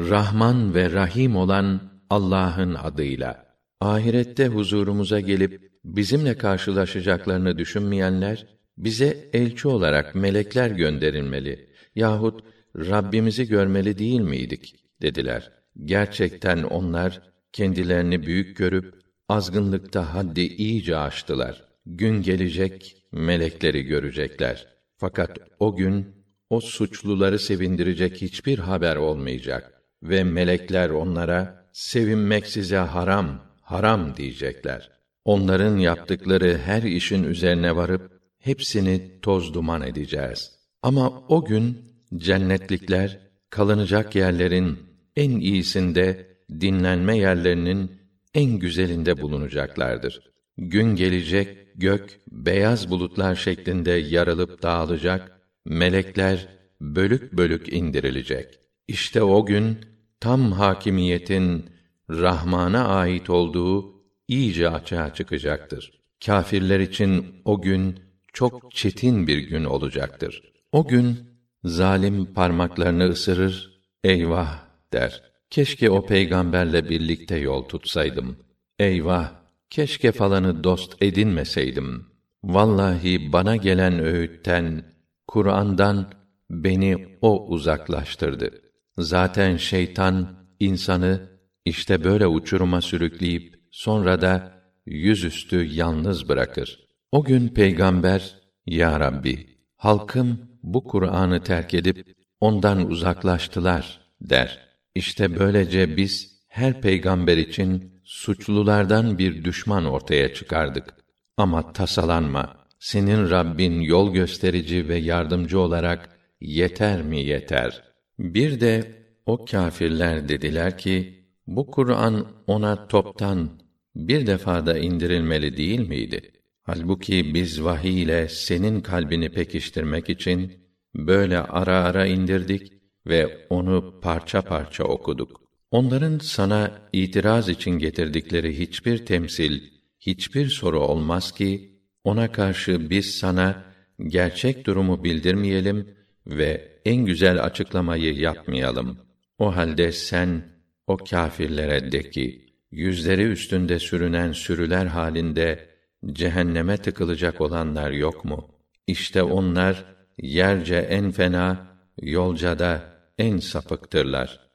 Rahman ve Rahim olan Allah'ın adıyla. Ahirette huzurumuza gelip bizimle karşılaşacaklarını düşünmeyenler bize elçi olarak melekler gönderilmeli yahut Rabbimizi görmeli değil miydik dediler. Gerçekten onlar kendilerini büyük görüp azgınlıkta haddi iyice aştılar. Gün gelecek melekleri görecekler. Fakat o gün o suçluları sevindirecek hiçbir haber olmayacak ve melekler onlara sevinmek size haram, haram diyecekler. Onların yaptıkları her işin üzerine varıp hepsini toz duman edeceğiz. Ama o gün cennetlikler kalınacak yerlerin en iyisinde dinlenme yerlerinin en güzelinde bulunacaklardır. Gün gelecek gök beyaz bulutlar şeklinde yarılıp dağılacak, melekler bölük bölük indirilecek. İşte o gün tam hakimiyetin Rahman'a ait olduğu iyice açığa çıkacaktır. Kâfirler için o gün çok çetin bir gün olacaktır. O gün zalim parmaklarını ısırır, eyvah der. Keşke o peygamberle birlikte yol tutsaydım. Eyvah, keşke falanı dost edinmeseydim. Vallahi bana gelen öğütten, Kur'an'dan beni o uzaklaştırdı. Zaten şeytan insanı işte böyle uçuruma sürükleyip sonra da yüzüstü yalnız bırakır. O gün peygamber ya Rabbi halkım bu Kur'an'ı terk edip ondan uzaklaştılar der. İşte böylece biz her peygamber için suçlulardan bir düşman ortaya çıkardık. Ama tasalanma. Senin Rabbin yol gösterici ve yardımcı olarak yeter mi yeter. Bir de o kâfirler dediler ki bu Kur'an ona toptan bir defada indirilmeli değil miydi? Halbuki biz vahiy ile senin kalbini pekiştirmek için böyle ara ara indirdik ve onu parça parça okuduk. Onların sana itiraz için getirdikleri hiçbir temsil, hiçbir soru olmaz ki ona karşı biz sana gerçek durumu bildirmeyelim ve en güzel açıklamayı yapmayalım. O halde sen o kâfirlere de ki yüzleri üstünde sürünen sürüler halinde cehenneme tıkılacak olanlar yok mu? İşte onlar yerce en fena, yolca da en sapıktırlar.''